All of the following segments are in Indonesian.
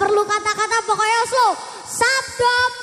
perlu kata-kata pokoknya slow. sabdo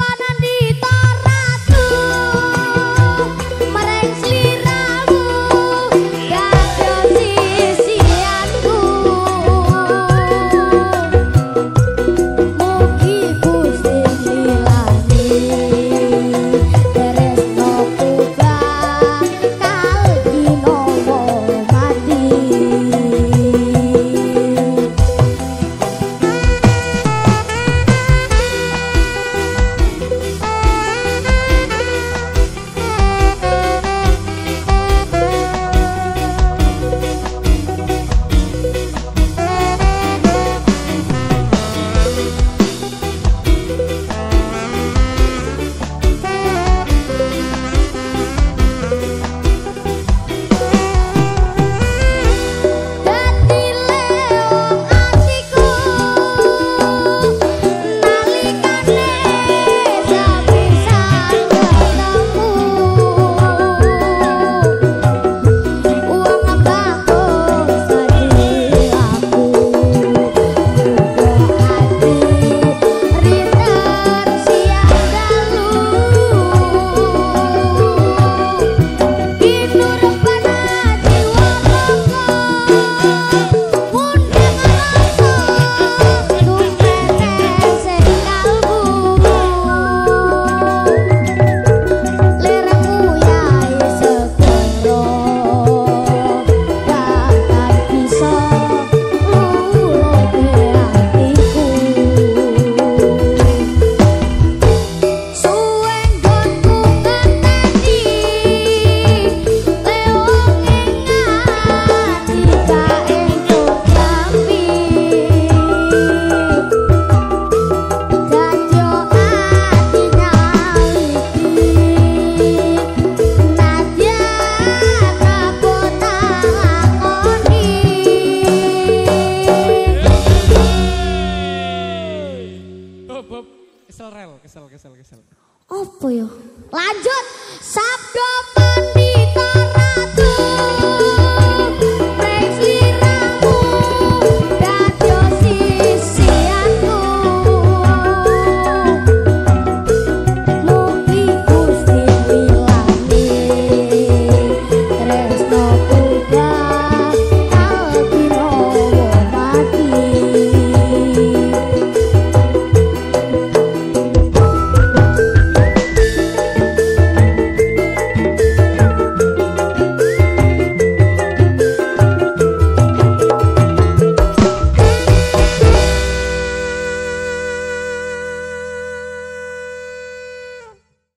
rel, kesel, kesel, kesel. Apa ya? Lanjut, sabda